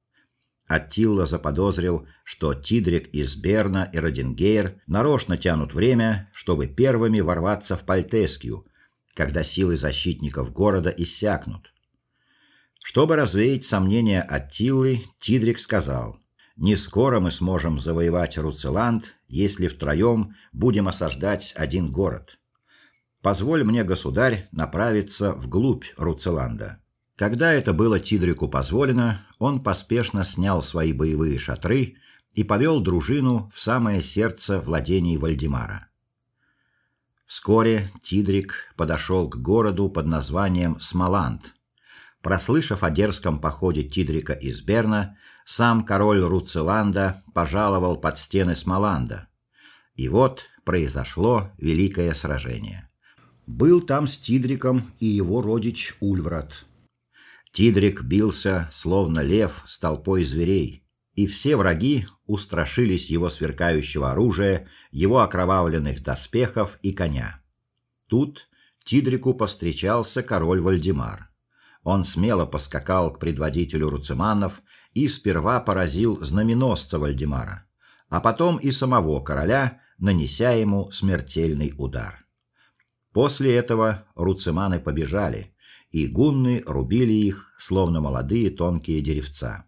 Аттила заподозрил, что Тидрик из Берна и Родингейр нарочно тянут время, чтобы первыми ворваться в Пальтескию, когда силы защитников города иссякнут. Чтобы развеять сомнения Аттилы, Тидрик сказал: "Не скоро мы сможем завоевать Руцеланд, если втроем будем осаждать один город. Позволь мне, государь, направиться вглубь Руцеланда". Когда это было Тидрику позволено, он поспешно снял свои боевые шатры и повел дружину в самое сердце владений Вальдемара. Вскоре Тидрик подошел к городу под названием Смоланд. Прослышав о дерзком походе Тидрика из Берна, сам король Руцеланда пожаловал под стены Смоланда. И вот произошло великое сражение. Был там с Тидриком и его родич Ульврат. Тидрик бился словно лев с толпой зверей и все враги устрашились его сверкающего оружия, его окровавленных доспехов и коня. Тут Тидрику повстречался король Вальдемар. Он смело поскакал к предводителю руцеманов и сперва поразил знаменосца Вальдемара, а потом и самого короля, нанеся ему смертельный удар. После этого руцеманы побежали, и гунны рубили их, словно молодые тонкие деревца.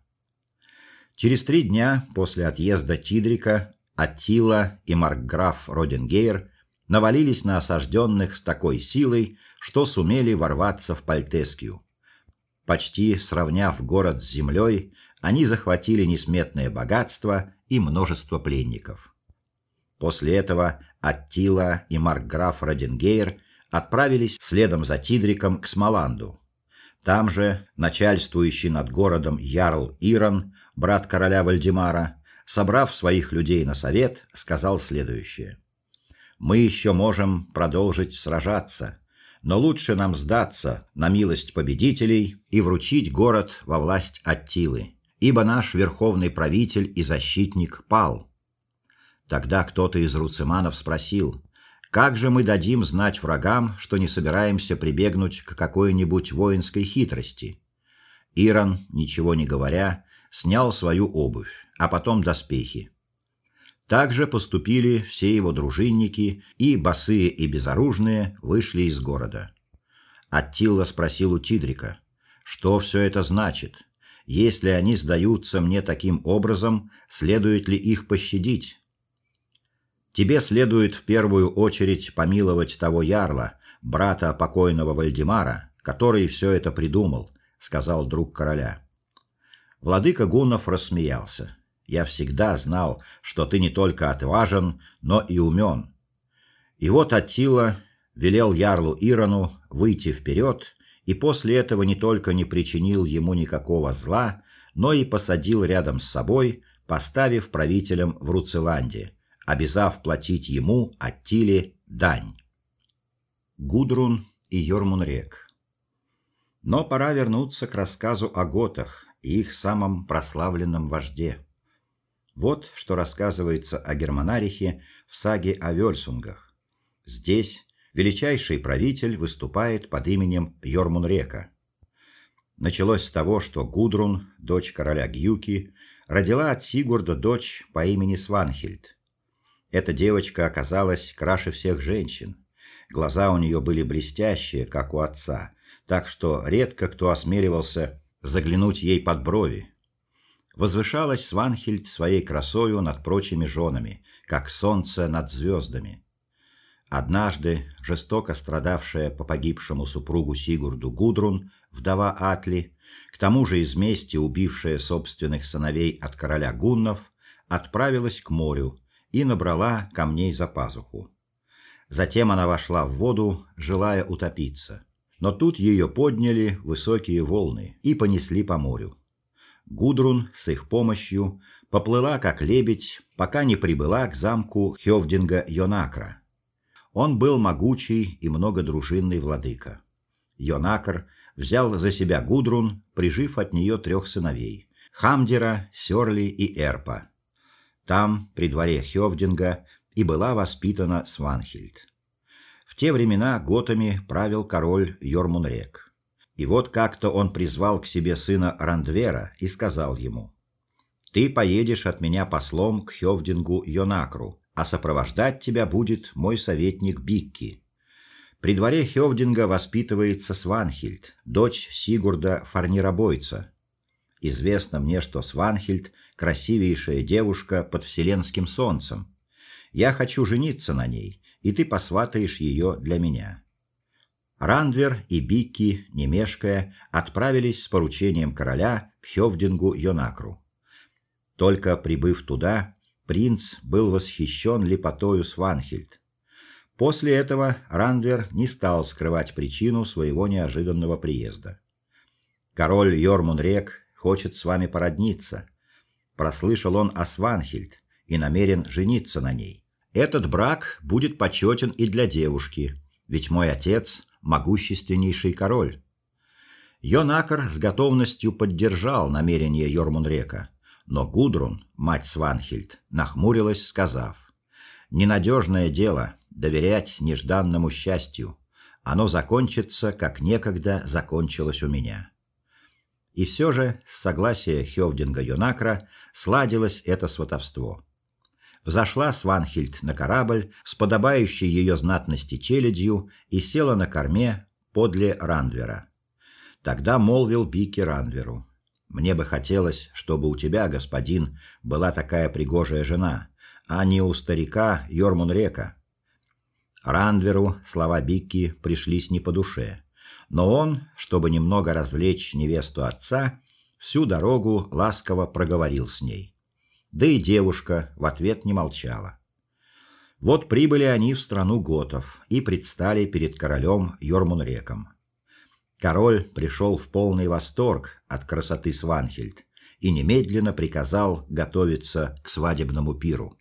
Через три дня после отъезда Тидрика Аттила и маркграф Родингейр навалились на осажденных с такой силой, что сумели ворваться в Пальтескию. Почти сравняв город с землей, они захватили несметное богатство и множество пленников. После этого Аттила и маркграф Роденгейр отправились следом за Тидриком к Смоланду. Там же начальствующий над городом ярл Ирон брат короля Вальдемара, собрав своих людей на совет, сказал следующее: Мы еще можем продолжить сражаться, но лучше нам сдаться на милость победителей и вручить город во власть Аттилы, ибо наш верховный правитель и защитник пал. Тогда кто-то из руцеманов спросил: как же мы дадим знать врагам, что не собираемся прибегнуть к какой-нибудь воинской хитрости? Иран, ничего не говоря, снял свою обувь, а потом доспехи. Также поступили все его дружинники, и босые и безоружные вышли из города. Аттила спросил у Тидрика: "Что все это значит? Если они сдаются мне таким образом, следует ли их пощадить?" Тебе следует в первую очередь помиловать того ярла, брата покойного Вальдемара, который все это придумал, сказал друг короля. Владыка Гуннов рассмеялся. Я всегда знал, что ты не только отважен, но и умен. И вот Аттила велел ярлу Ирану выйти вперед, и после этого не только не причинил ему никакого зла, но и посадил рядом с собой, поставив правителем в Руцеланде, обязав платить ему Аттиле дань. Гудрун и Йормунрек. Но пора вернуться к рассказу о готах, и их самом прославленном вожде. Вот что рассказывается о Германарихе в саге о Вельсунгах. Здесь величайший правитель выступает под именем Йормунрека. Началось с того, что Гудрун, дочь короля Гюки, родила от Сигурда дочь по имени Сванхильд. Эта девочка оказалась краше всех женщин. Глаза у нее были блестящие, как у отца, так что редко кто осмеливался заглянуть ей под брови. Возвышалась Сванхильд своей красою над прочими женами, как солнце над звездами. Однажды жестоко страдавшая по погибшему супругу Сигурду Гудрун, вдова Атли, к тому же из мести убившая собственных сыновей от короля гуннов, отправилась к морю и набрала камней за пазуху. Затем она вошла в воду, желая утопиться но тут ее подняли высокие волны и понесли по морю. Гудрун с их помощью поплыла как лебедь, пока не прибыла к замку Хёвдинга Йонакра. Он был могучий и многодружинный владыка. Йонакр взял за себя Гудрун, прижив от нее трех сыновей: Хамдера, Сёрли и Эрпа. Там, при дворе Хёвдинга, и была воспитана Сванхильд. В те времена готами правил король Йормунрек. И вот как-то он призвал к себе сына Рандвера и сказал ему: "Ты поедешь от меня послом к Хёвдингу Йонакру, а сопровождать тебя будет мой советник Бикки. При дворе Хёвдинга воспитывается Сванхильд, дочь Сигурда Фарнирабойца. Известно мне, что Сванхильд красивейшая девушка под вселенским солнцем. Я хочу жениться на ней, и ты посватаешь ее для меня. Рандвер и Бикки, не мешкая, отправились с поручением короля к Хёвдингу Йонакру. Только прибыв туда, принц был восхищен лепотою Сванхильд. После этого Рандвер не стал скрывать причину своего неожиданного приезда. Король Йормунрек хочет с вами породниться. Прослышал он о Сванхильд и намерен жениться на ней. Этот брак будет почетен и для девушки, ведь мой отец могущественнейший король. Йонакр с готовностью поддержал намерение Йормунрека, но Гудрун, мать Сванхильд, нахмурилась, сказав: "Ненадежное дело доверять нежданному счастью. Оно закончится, как некогда закончилось у меня". И все же, с согласия Хёвдинга Йонакра, сладилось это сватовство. Взошла Сванхильд на корабль с подобающей ее знатности челядью и села на корме подле Рандвера. Тогда молвил Бики Рандверу: "Мне бы хотелось, чтобы у тебя, господин, была такая пригожая жена, а не у старика Йормунрека". Рандверу слова Бики пришлись не по душе, но он, чтобы немного развлечь невесту отца, всю дорогу ласково проговорил с ней. Да и девушка в ответ не молчала. Вот прибыли они в страну готов и предстали перед королем Йормунреком. Король пришел в полный восторг от красоты Сванхильд и немедленно приказал готовиться к свадебному пиру.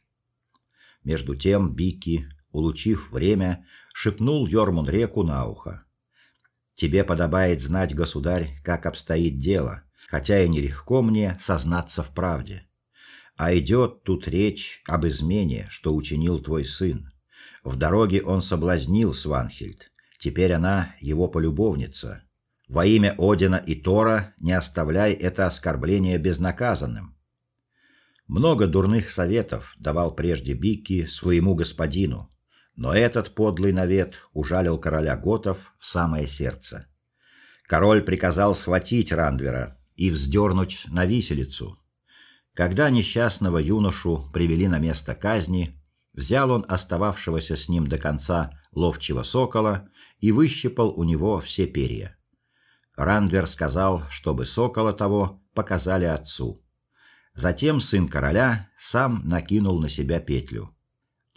Между тем Бики, улучив время, шепнул Йормунреку на ухо: "Тебе подобает знать, государь, как обстоит дело, хотя и нелегко мне сознаться в правде. А идет тут речь об измене, что учинил твой сын. В дороге он соблазнил Сванхильд. Теперь она его полюбовница. Во имя Одина и Тора не оставляй это оскорбление безнаказанным. Много дурных советов давал прежде Бики своему господину, но этот подлый навет ужалил короля готов в самое сердце. Король приказал схватить Рандвера и вздернуть на виселицу. Когда несчастного юношу привели на место казни, взял он остававшегося с ним до конца ловчего сокола и выщипал у него все перья. Рандвер сказал, чтобы сокола того показали отцу. Затем сын короля сам накинул на себя петлю.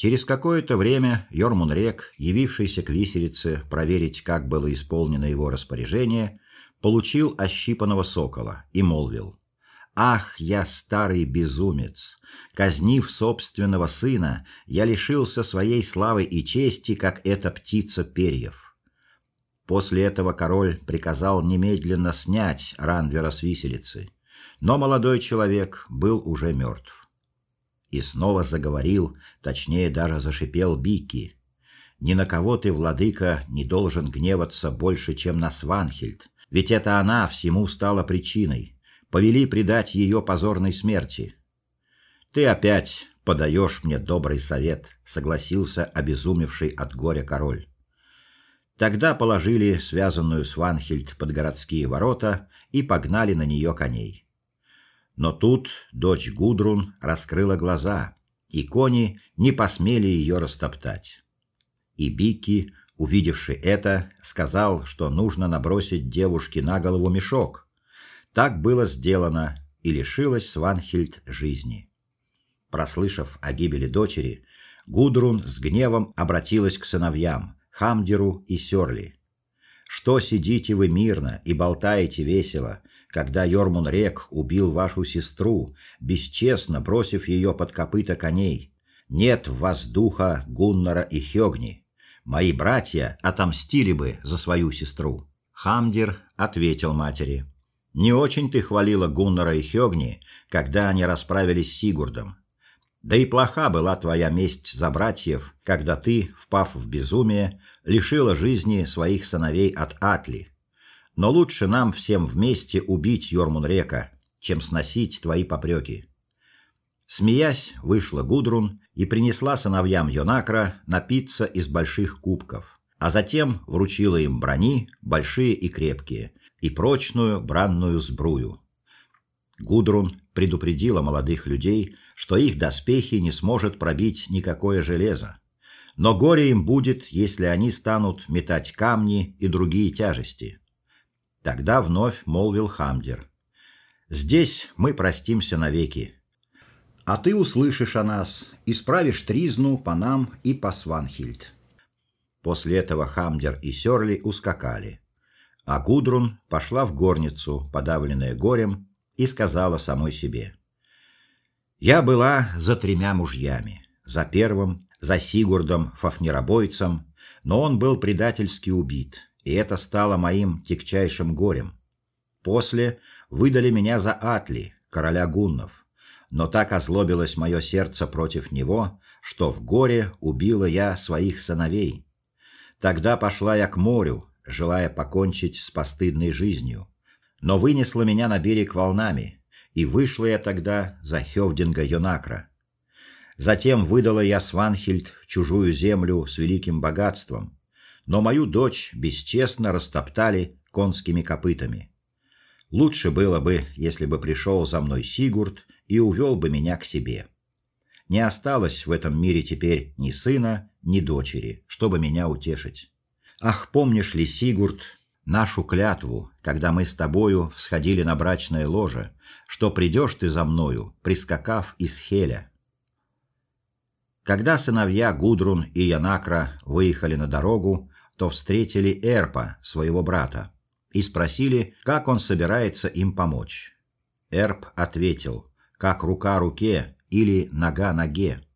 Через какое-то время Йормунрек, явившийся к виселице проверить, как было исполнено его распоряжение, получил ощипанного сокола и молвил: Ах, я старый безумец! Казнив собственного сына, я лишился своей славы и чести, как эта птица перьев. После этого король приказал немедленно снять Ранвера с виселицы, но молодой человек был уже мертв. И снова заговорил, точнее даже зашипел Бики. Ни на кого ты, владыка, не должен гневаться больше, чем на Сванхильд, ведь это она всему стала причиной повели предать ее позорной смерти. Ты опять подаешь мне добрый совет, согласился обезумевший от горя король. Тогда положили связанную Сванхильд под городские ворота и погнали на нее коней. Но тут дочь Гудрун раскрыла глаза, и кони не посмели ее растоптать. И Бики, увидевший это, сказал, что нужно набросить девушке на голову мешок, так было сделано, и лишилась Сванхильд жизни. Прослышав о гибели дочери, Гудрун с гневом обратилась к сыновьям Хамдеру и Сёрли. Что сидите вы мирно и болтаете весело, когда Йормун-рек убил вашу сестру, бесчестно бросив ее под копыта коней. Нет в вас духа Гуннара и Хёгни. Мои братья отомстили бы за свою сестру. Хамдир ответил матери: "Не очень ты хвалила Гуннара и Хёгни, когда они расправились с Сигурдом. Да и плоха была твоя месть за братьев, когда ты, впав в безумие, лишила жизни своих сыновей от Атли. Но лучше нам всем вместе убить Йормунрека, чем сносить твои попреки. Смеясь, вышла Гудрун и принесла сыновьям Йонакра напиться из больших кубков, а затем вручила им брони, большие и крепкие, и прочную бранную сбрую. Гудрун предупредила молодых людей, что их доспехи не сможет пробить никакое железо. Но горе им будет, если они станут метать камни и другие тяжести. Тогда вновь молвил Хамдер: "Здесь мы простимся навеки. А ты услышишь о нас, исправишь тризну по нам и по Сванхильд". После этого Хамдер и Сёрли ускакали, а Гудрун пошла в горницу, подавленная горем, и сказала самой себе: "Я была за тремя мужьями: за первым, за Сигурдом Фафнеробойцем, но он был предательски убит и это стало моим тягчайшим горем. После выдали меня за Атли, короля гуннов, но так озлобилось мое сердце против него, что в горе убила я своих сыновей. Тогда пошла я к морю, желая покончить с постыдной жизнью, но вынесла меня на берег волнами, и вышла я тогда за Хёвдинга Йонакра. Затем выдала я Сванхильд в чужую землю с великим богатством, но мою дочь бесчестно растоптали конскими копытами. Лучше было бы, если бы пришел за мной Сигурд и увел бы меня к себе. Не осталось в этом мире теперь ни сына, ни дочери, чтобы меня утешить. Ах, помнишь ли, Сигурд, нашу клятву, когда мы с тобою всходили на брачное ложе, что придешь ты за мною, прискакав из Хеля? Когда сыновья Гудрун и Янакра выехали на дорогу, то встретили Эрпа, своего брата, и спросили, как он собирается им помочь. Эрп ответил: как рука руке или нога ноге.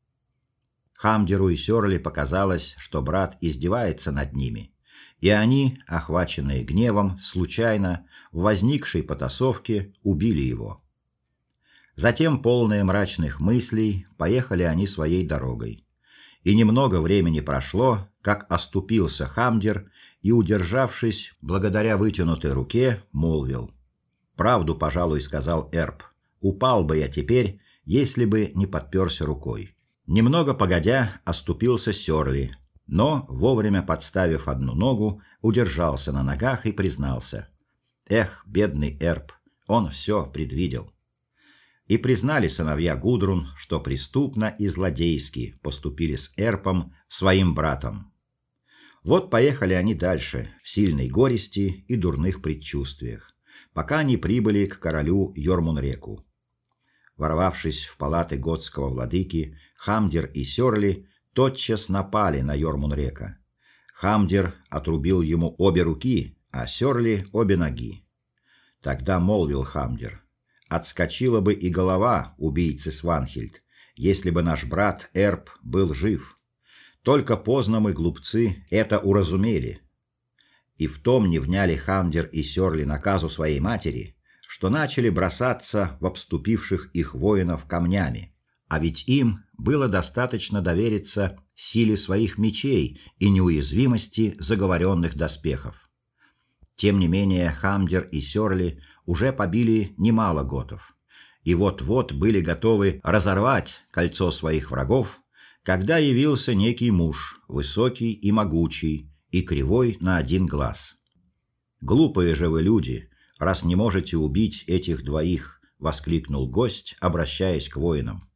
Хамдеру и Сёрли показалось, что брат издевается над ними, и они, охваченные гневом, случайно в возникшей потасовке убили его. Затем, полные мрачных мыслей, поехали они своей дорогой. И немного времени прошло, как оступился Хамдер и, удержавшись, благодаря вытянутой руке, молвил: "Правду, пожалуй, сказал Эрп. Упал бы я теперь, если бы не подперся рукой". Немного погодя, оступился Сёрли, но вовремя подставив одну ногу, удержался на ногах и признался: "Эх, бедный Эрп, он все предвидел" и признали сыновья Гудрун, что преступно и злодейски поступили с Эрпом, своим братом. Вот поехали они дальше, в сильной горести и дурных предчувствиях, пока не прибыли к королю Йормунреку. Ворвавшись в палаты готского владыки, Хамдер и Сёрли тотчас напали на Йормунрека. Хамдер отрубил ему обе руки, а Сёрли обе ноги. Тогда молвил Хамдер: отскочила бы и голова убийцы Сванхильд, если бы наш брат Эрп был жив. Только поздно мы глупцы это уразумели. И в том не вняли Хамдер и Сёрли наказу своей матери, что начали бросаться в обступивших их воинов камнями. А ведь им было достаточно довериться силе своих мечей и неуязвимости заговоренных доспехов. Тем не менее, Хамдер и Сёрли уже побили немало готов. И вот-вот были готовы разорвать кольцо своих врагов, когда явился некий муж, высокий и могучий, и кривой на один глаз. Глупые же вы люди, раз не можете убить этих двоих, воскликнул гость, обращаясь к воинам.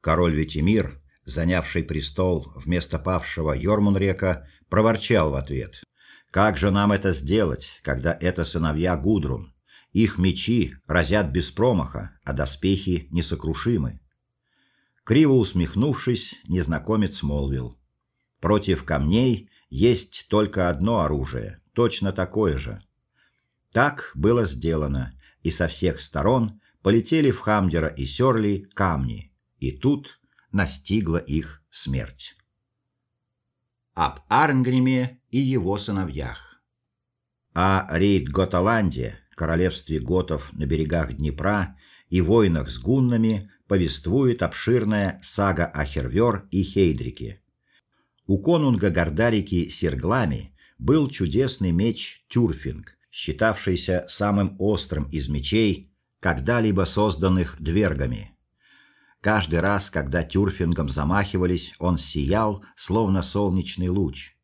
Король Ветимир, занявший престол вместо павшего Йормунрека, проворчал в ответ: как же нам это сделать, когда это сыновья Гудрун? Их мечи разят без промаха, а доспехи несокрушимы. Криво усмехнувшись, незнакомец молвил: "Против камней есть только одно оружие, точно такое же". Так было сделано, и со всех сторон полетели в Хамдера и Сёрли камни, и тут настигла их смерть. Об Арнгриме и его сыновьях. О Рейд-Готаланде, королевстве готов на берегах Днепра и войнах с гуннами повествует обширная сага о Хервер и Хейдрике. У конунга Гордарики Серглами был чудесный меч Тюрфинг, считавшийся самым острым из мечей, когда-либо созданных двергами. Каждый раз, когда тюрфингом замахивались, он сиял, словно солнечный луч.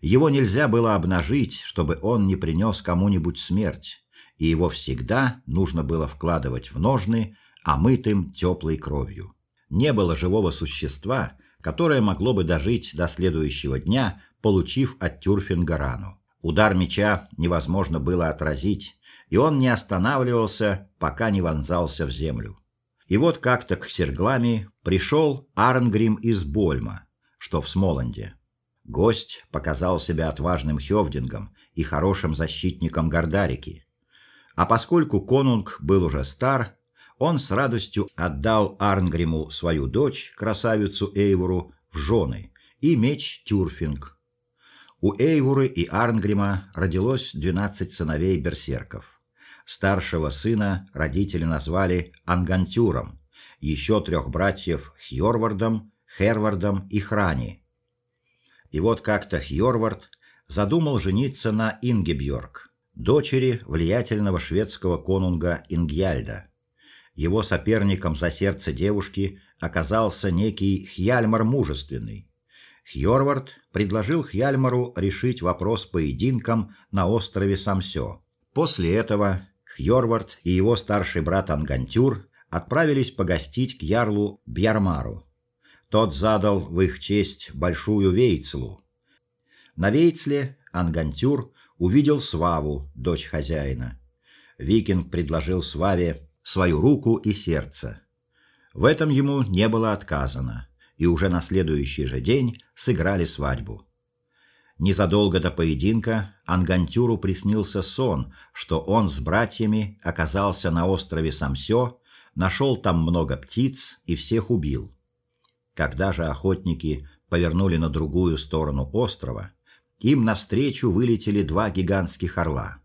Его нельзя было обнажить, чтобы он не принес кому-нибудь смерть, и его всегда нужно было вкладывать в ножны, омытым теплой кровью. Не было живого существа, которое могло бы дожить до следующего дня, получив от тюрфинга рану. Удар меча невозможно было отразить, и он не останавливался, пока не вонзался в землю. И вот как-то к Серглами пришел Арнгрим из Больма, что в Смоланде. Гость показал себя отважным хёвдингом и хорошим защитником Гордарики. А поскольку конунг был уже стар, он с радостью отдал Арнгриму свою дочь, красавицу Эйвору, в жены и меч Тюрфинг. У Эйворы и Арнгрима родилось 12 сыновей берсерков. Старшего сына родители назвали Ангантюром, еще трех братьев Хьорвардом, Хервардом и Храни. И вот как-то Хьорвард задумал жениться на Ингебьорг, дочери влиятельного шведского конунга Ингьяльда. Его соперником за сердце девушки оказался некий Хьяльмар мужественный. Хьорвард предложил Хьяльмару решить вопрос поединком на острове Самсё. После этого Хьорвард и его старший брат Ангантюр отправились погостить к ярлу Бьярмару. Тот задал в их честь большую вейцлу. На вейцле Ангантюр увидел Сваву, дочь хозяина. Викинг предложил Сваве свою руку и сердце. В этом ему не было отказано, и уже на следующий же день сыграли свадьбу. Незадолго до поединка Ангантюру приснился сон, что он с братьями оказался на острове Самсё, нашел там много птиц и всех убил. Когда же охотники повернули на другую сторону острова, им навстречу вылетели два гигантских орла.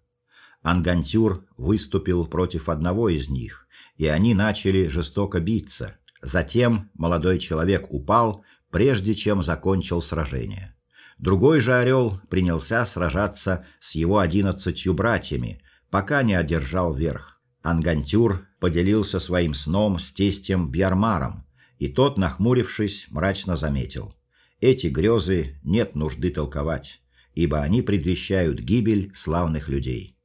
Ангантюр выступил против одного из них, и они начали жестоко биться. Затем молодой человек упал, прежде чем закончил сражение. Другой же орел принялся сражаться с его одиннадцатью братьями, пока не одержал верх. Ангантюр поделился своим сном с тестем Бьярмаром, и тот, нахмурившись, мрачно заметил: эти грезы нет нужды толковать, ибо они предвещают гибель славных людей.